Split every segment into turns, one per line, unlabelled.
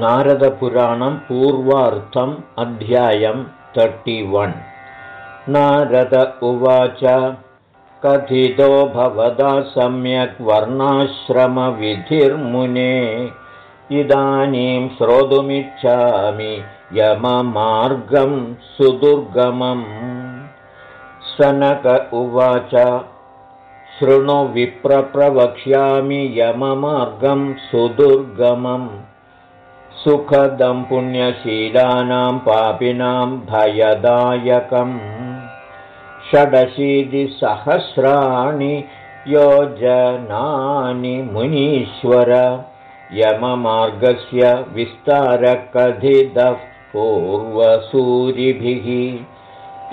नारदपुराणं पूर्वार्थम् अध्यायं तर्टिवन् नारद उवाच कथितो भवदा सम्यक् वर्णाश्रमविधिर्मुने इदानीं श्रोतुमिच्छामि यममार्गं सुदुर्गमम्. सनक उवाच शृणु विप्रप्रवक्ष्यामि यममार्गं सुदुर्गमम् सुखदं पुण्यशीलानां पापिनां भयदायकम् षडशीतिसहस्राणि योजनानि मुनीश्वर यममार्गस्य विस्तारकथितः पूर्वसूरिभिः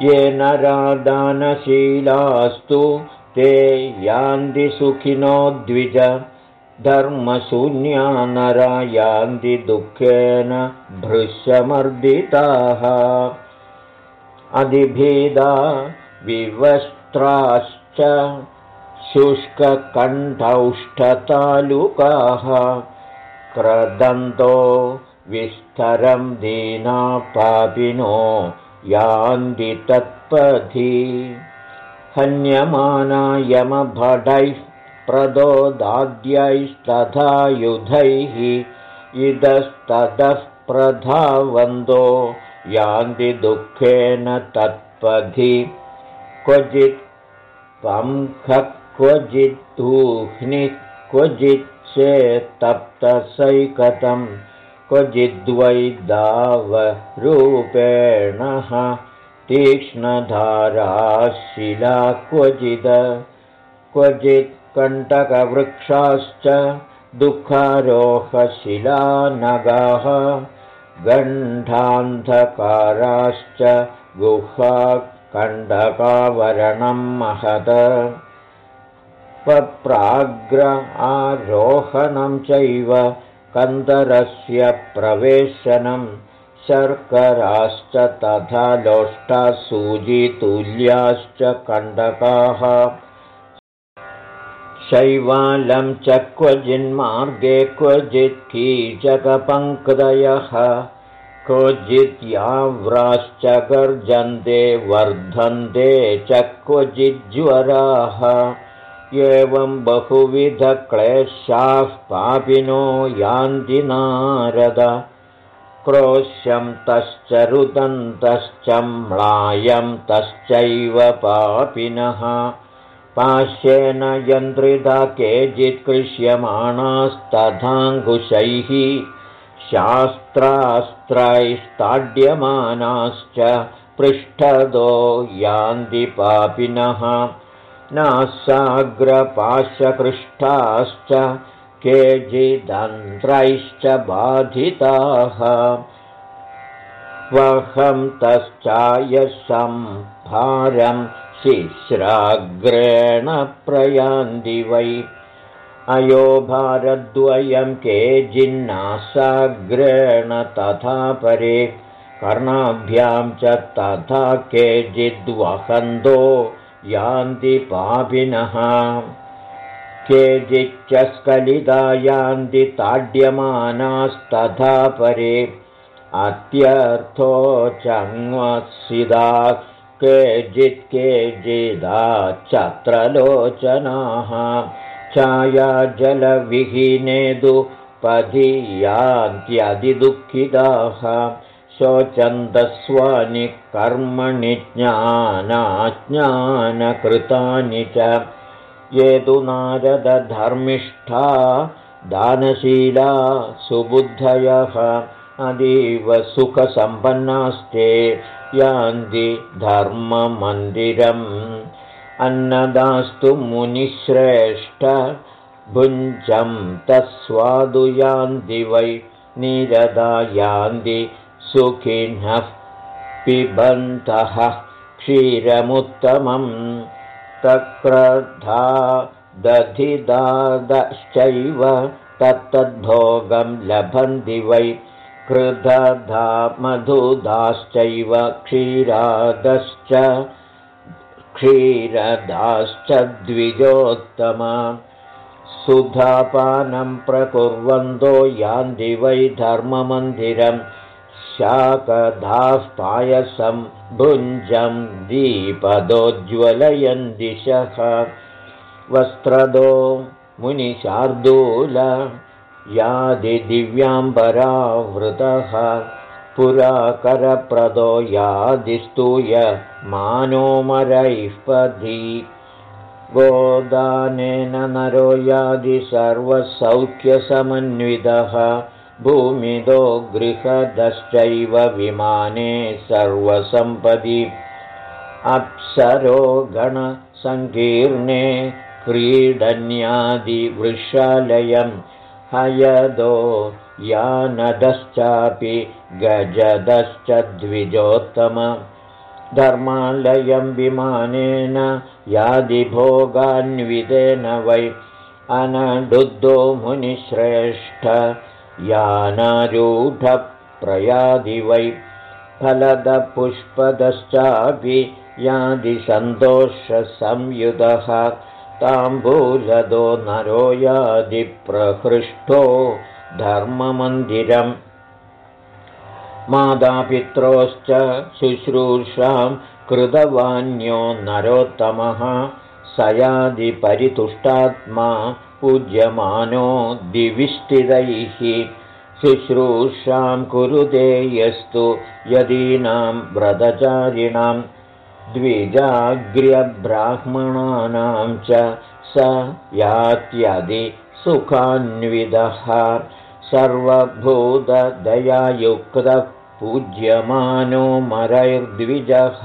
येन रादानशीलास्तु ते यान्ति सुखिनो द्विज धर्मशून्या नरा यान्ति दुःखेन भृशमर्दिताः अधिभेदा विवस्त्राश्च शुष्ककण्ठौष्ठतालुकाः। क्रदन्तो विस्तरं दीना पापिनो यान्ति तत्पथि। हन्यमाना यमभटैः प्रदोदाद्यैस्तथा युधैः इतस्ततः प्रधावन्तो यान्ति दुःखेन तत्पथि। क्वचित् पङ्ख क्वचिद्धूह्नि क्वचित् चेत्तप्तसैकतं क्वचिद्वै दावरूपेणः तीक्ष्णधाराशिला क्वचिद क्वचित् कण्टकवृक्षाश्च दुःखारोहशिलानगाः गण्ठान्धकाराश्च गुहाकण्डकावरणं महद। पप्राग्र आरोहणं चैव कन्दरस्य प्रवेशनं शर्कराश्च तथा लोष्टाः सूजितुल्याश्च कण्डकाः शैवालं च क्वचिन्मार्गे क्वचित् कीचकपङ्क्तयः क्वचिद्याव्राश्च गर्जन्ते वर्धन्ते च क्वचिज्वराः एवं बहुविधक्लेशाः पापिनो यान्ति नारद क्रोश्यं तश्च रुदन्तश्च म्लायं तश्चैव पापिनः पाश्येन यन्त्रिता केचित्कृष्यमाणास्तथाङ्कुशैः शास्त्रास्त्रैस्ताड्यमानाश्च पृष्ठदो यान्ति पापिनः नासाग्रपाशकृष्टाश्च केचिदन्त्रैश्च बाधिताः वहं तश्चायसंभारं शिश्राग्रेण प्रयान्ति वै। अयो भारद्वयं केचिन्नासाग्रेण तथा परे। कर्णाभ्यां च तथा केचिद्वहन्तो यान्ति पापिनः। केचिच्च स्खलिता यान्ति ताड्यमानास्तथा परे। अत्यर्थो चङ्वसिदाः केचित् केचिदाच्छत्रलोचनाः छायाजलविहीनेदुपधि यान्त्यधिदुःखिताः शोचन्दस्वानि कर्मणि ज्ञानाज्ञानकृतानि च। ये तु नारदधर्मिष्ठा दानशीला सुबुद्धयः अतीव सुखसम्पन्नास्ते यान्ति धर्ममन्दिरम्। अन्नदास्तु मुनिश्रेष्ठ भुञ्जं तस्वादु यान्ति वै निरदा यान्ति सुखिनः पिबन्तः क्षीरमुत्तमं तक्रधा दधिदादश्चैव तत्तद्भोगं लभन्ति वै कृदधा मधुदाश्चैव क्षीरादश्च क्षीरदाश्च द्विजोत्तम। सुधापानं प्रकुर्वन्तो यान्ति वै धर्ममन्दिरं। शाकधाः पायसं भुञ्जं दीपदोज्ज्वलयन् दिशः वस्त्रदो मुनिशार्दूल यादिदिव्याम्बरावृतः पुराकरप्रदो यादिस्तूय मानोमरैः पथि गोदानेन नरो यादि सर्वसौख्यसमन्वितः भूमिदो गृहदश्चैव विमाने सर्वसम्पदि। अप्सरो गणसङ्कीर्णे क्रीडन्यादिवृषालयं हयदो यानदश्चापि गजदश्च द्विजोत्तम। धर्मालयं विमानेन यादिभोगान्वितेन वै अनडुद्धो मुनिश्रेष्ठ यानारूढप्रयादि वै फलदपुष्पदश्चापि यादिसन्तोषसंयुतः ताम्बूलदो नरो यादिप्रहृष्टो धर्ममन्दिरम्। मातापित्रोश्च शुश्रूषां कृतवान्यो नरोत्तमः। स यादिपरितुष्टात्मा पूज्यमानो दिविष्टितैः शुश्रूषां कुरुते यस्तु यदीनां व्रतचारिणां द्विजाग्र्यब्राह्मणानां च स यात्यदि सुखान्विदः सर्वभूतदयायुक्तः पूज्यमानो मरैर्द्विजः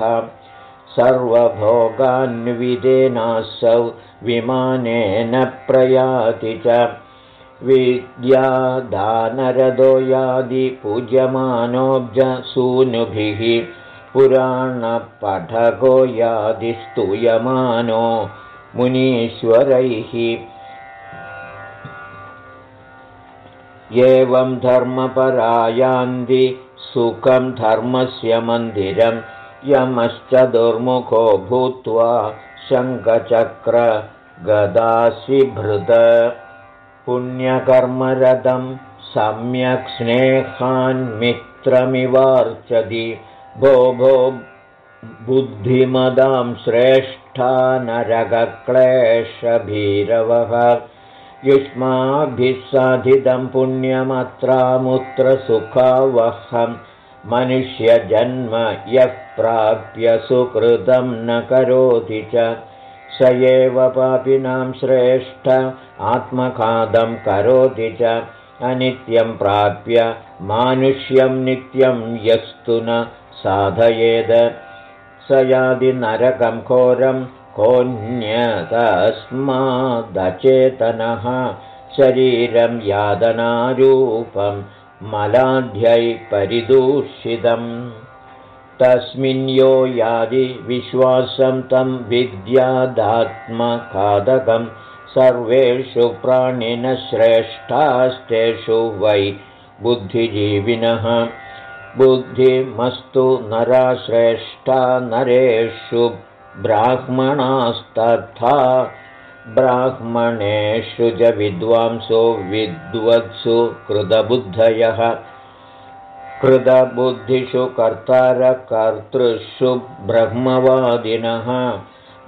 सर्वभोगान्वितेनासौ विमानेन प्रयाति च विद्यादानरदो यादिपूज्यमानोऽब्जसूनुभिः पुराणपठको यादिस्तूयमानो मुनीश्वरैः। एवं धर्मपरायान्ति सुखं धर्मस्य मन्दिरं यमश्च दुर्मुखो भूत्वा शङ्खचक्रगदाशिभृत। पुण्यकर्मरतं सम्यक् स्नेहान्मित्रमिवार्चति भो भो बुद्धिमदां श्रेष्ठा नरगक्लेशभीरवः युष्माभिः साधितं पुण्यमत्रामुत्र सुखावहं मनुष्यजन्म यः प्राप्य सुकृतं न करोति च। स एव पापिनां श्रेष्ठ आत्मखादं करोति च। अनित्यं प्राप्य मानुष्यं नित्यं यस्तु न साधयेद। स यादिनरकं घोरं कोऽन्यतस्मादचेतनः। शरीरं यादनारूपं मलाढ्यै परिदूषितम्। तस्मिन् यो यादि विश्वासं तं विद्यादात्मखादकं। सर्वेषु प्राणिनश्रेष्ठास्तेषु वै बुद्धिजीविनः बुद्धिमस्तु नराश्रेष्ठा नरेषु ब्राह्मणास्तथा ब्राह्मणेषु च विद्वांसो विद्वत्सु कृतबुद्धयः। कृतबुद्धिषु कर्तारकर्तृषु ब्रह्मवादिनः।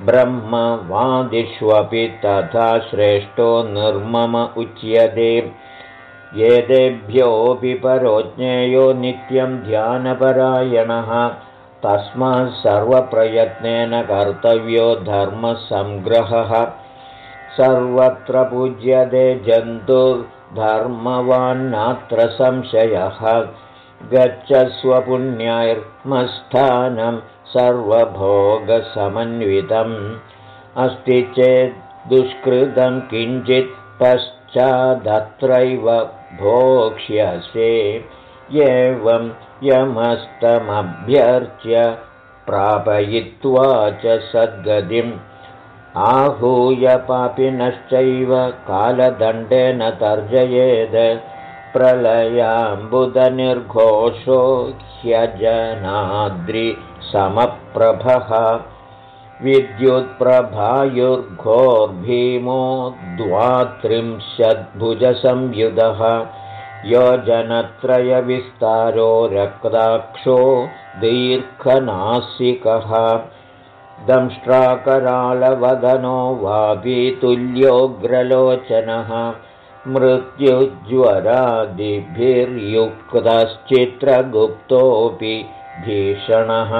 ब्रह्मवादिष्वपि तथा श्रेष्ठो निर्मम उच्यते एतेभ्योऽपि परो ज्ञेयो नित्यं ध्यानपरायणः तस्मात् सर्वप्रयत्नेन कर्तव्यो धर्मसङ्ग्रहः सर्वत्र पूज्यते जन्तुर्धर्मवान्नात्र संशयः। गच्छ स्वपुण्यैर्मस्थानं सर्वभोगसमन्वितम्। अस्ति चेत् दुष्कृतं किञ्चित् पश्चादत्रैव भोक्ष्यसे एवं यमस्तमभ्यर्च्य प्रापयित्वा च सद्गतिम्। आहूय पापिनश्चैव कालदण्डेन तर्जयेद्। प्रलयाम्बुदनिर्घोषो ह्यजनाद्रिसमप्रभः विद्युत्प्रभायुर्घोर्भीमो द्वात्रिंशद्भुजसंयुधः योजनत्रयविस्तारो रक्ताक्षो दीर्घनासिकः। दंष्ट्राकरालवदनो वापीतुल्योऽग्रलोचनः मृत्युज्वरादिभिर्युक्तश्चित्रगुप्तोऽपि भीषणः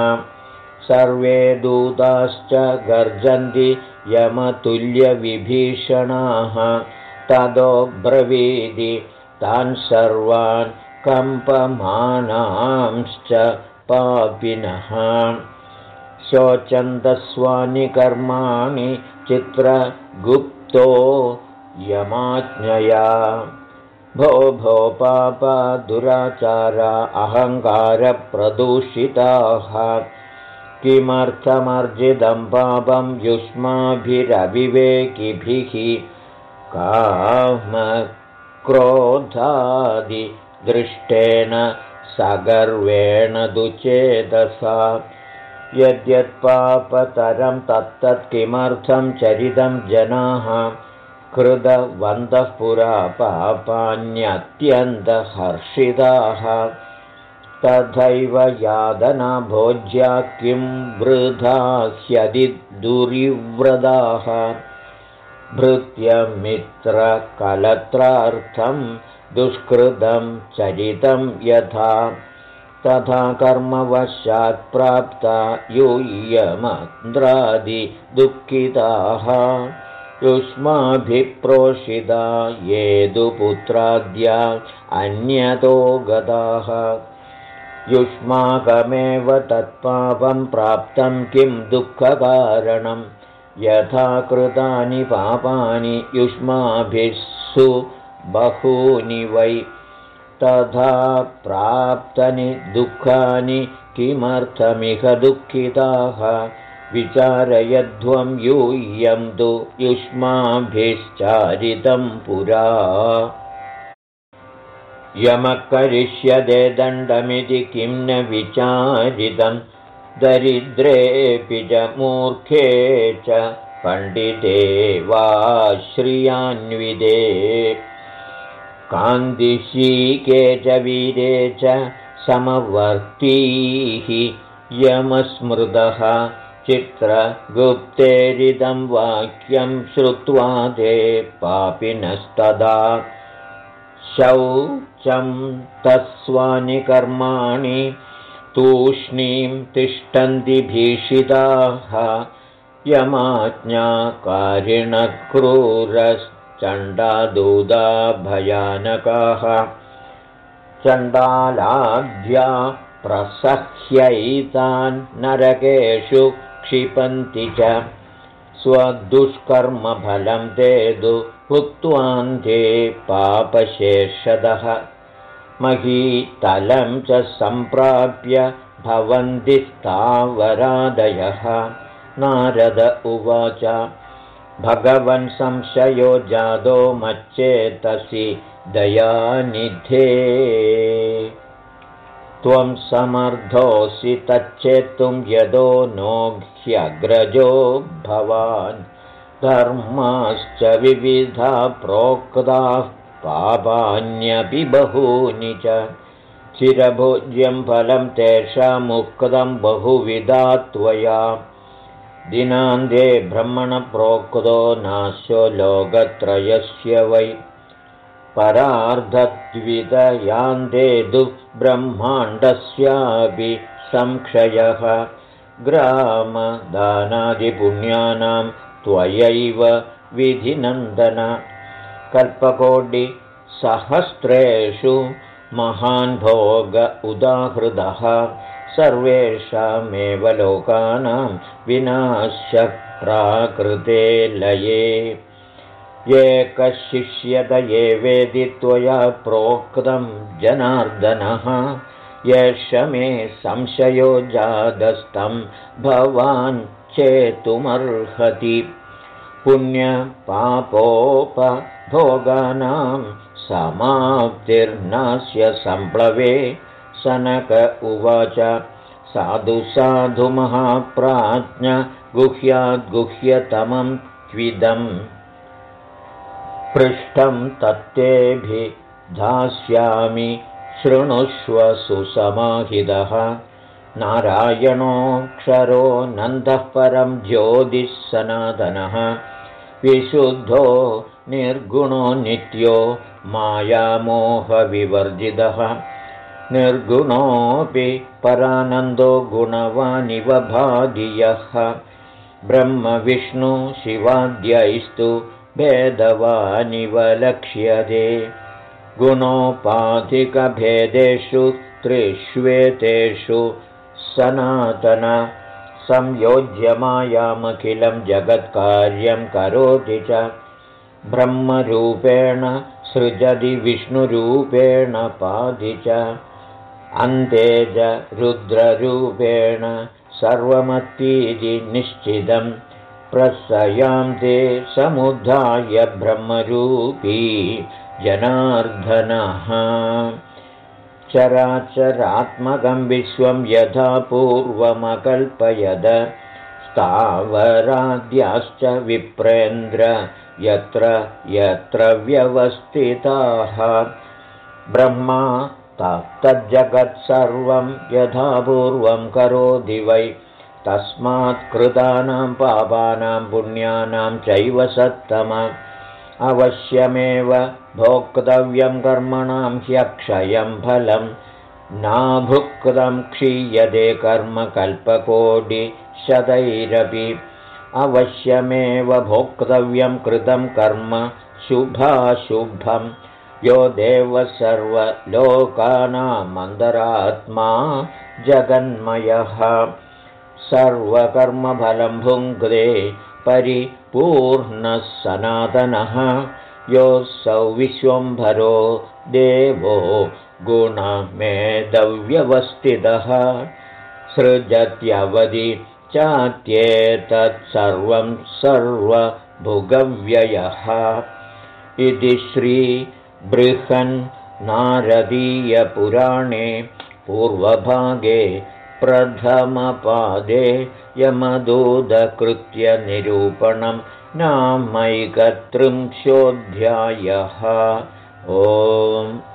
सर्वे दूताश्च गर्जन्ति यमतुल्यविभीषणाः। तदोब्रवीदि तान् सर्वान् कम्पमानांश्च पापिनः। शोचन्दस्वानि कर्माणि चित्रगुप्तो यमाज्ञया। भो भो पापा दुराचारा अहङ्कारप्रदूषिताः किमर्थमर्जितं पापं युष्माभिरविवेकिभिः? कामक्रोधादिदृष्टेन सगर्वेण दुचेतसा। यद्यत्पापतरं तत्तत् किमर्थं चरितं जनाः? कृतवन्तः पुरा पापान्यत्यन्तहर्षिताः तथैव यादना भोज्या किं वृथा ह्यदि दुरिव्रताः भृत्यमित्रकलत्रार्थं दुष्कृतं चरितं यथा। तथा कर्मवशात्प्राप्ता यूयमन्द्रादिदुःखिताः युष्माभिप्रोषिता ये दुपुत्राद्या अन्यतो गताः युष्माकमेव तत्पापं प्राप्तं किं दुःखकारणं? यथा कृतानि पापानि युष्माभिस्सु बहूनि वै। तथा प्राप्तनि दुःखानि किमर्थमिह दुःखिताः? विचारयध्वं यूयं तु युष्माभिश्चारितं पुरा यमकरिष्यते दण्डमिति किं न विचारितं? दरिद्रेऽपि च मूर्खे च पण्डिते वा श्रियान्विदे। कान्दिशीके च वीरे च समवर्तीः यमस्मृतः चित्रगुप्तेरिदं वाक्यं श्रुत्वा ते पापिनस्तदा शौचं तस्वानि कर्माणि तूष्णीं तिष्ठन्ति भीषिताः यमाज्ञाकारिणक्रूरश्चण्डादूदा भयानकाः चण्डालाद्या प्रसह्यैतान् नरकेषु क्षिपन्ति च स्वदुष्कर्मफलं ते दु भुक्त्वान्ते पापशेषदः। महीतलं च सम्प्राप्य भवन्ति स्थावरादयः। नारद उवाच भगवन् संशयो जादो मच्चेतसि दयानिधे त्वं समर्थोऽसि तच्चेत्तुं यदो नोह्यग्रजो भवान्। धर्माश्च विविधा प्रोक्ताः पापान्यपि बहूनि च। चिरभोज्यं फलं तेषामुक्तं बहुविधा त्वया। दिनान्ते ब्रह्मणप्रोक्तो नास्यो लोकत्रयस्य वै परार्धद्वितयान्ते दुःब्रह्माण्डस्यापि संक्षयः ग्रामदानादिपुण्यानां त्वयैव विधिनन्दन। कल्पकोटिसहस्रेषु महान् भोग उदाहृदः। सर्वेषामेव लोकानां विनाशप्राकृते लये एकशिष्यतये वेदि त्वया प्रोक्तं जनार्दनः। मे संशयो जातस्तं भवान् चेतुमर्हति। पुण्यपापोपभोगानां समाप्तिर्नास्य सम्प्लवे सनक उवाच। साधु साधु महाप्राज्ञ गुह्याद्गुह्यतमं त्विदम् पृष्ठं तत्तेभिधास्यामि शृणुष्व सुसमाहितः। नारायणोऽक्षरो नन्दः परं ज्योतिः सनातनः। विशुद्धो निर्गुणो नित्यो मायामोहविवर्जितः। निर्गुणोऽपि परानन्दो गुणवानिव भादियः ब्रह्मविष्णुशिवाद्यैस्तु भेदवानिव लक्ष्यते गुणोपाधिकभेदेषु त्रिष्वेतेषु सनातन संयोज्यमायामखिलं जगत्कार्यं करोति च। ब्रह्मरूपेण सृजति विष्णुरूपेण पादि च। अन्ते च रुद्ररूपेण सर्वमत्तीति निश्चितं प्रसयां ते समुद्धाय ब्रह्मरूपी जनार्दनः। चराचरात्मकं विश्वं यथा पूर्वमकल्पयद स्थावराद्याश्च विप्रेन्द्र यत्र यत्र व्यवस्थिताः। ब्रह्मा तत्तज्जगत्सर्वं यथा पूर्वं करोति वै तस्मात् कृतानां पापानां पुण्यानां चैव सत्तम। अवश्यमेव भोक्तव्यं कर्मणां ह्यक्षयं फलं नाभुक्तं क्षीयते कर्म कल्पकोटिशतैरपि। अवश्यमेव भोक्तव्यं कृतं कर्म शुभाशुभं यो देवः सर्वलोकानामन्तरात्मा जगन्मयः सर्वकर्मफलं भुङ्क्ते परिपूर्णः सनातनः योऽसौ विश्वम्भरो देवो गुणमेदव्यवस्थितः। सृजत्यवधि चात्येतत्सर्वं सर्वभुगव्ययः। इति श्रीबृहन्नारदीयपुराणे पूर्वभागे प्रथमपादे यमदूदकृत्यनिरूपणं नामैकत्रिंशोऽध्यायः। ओम्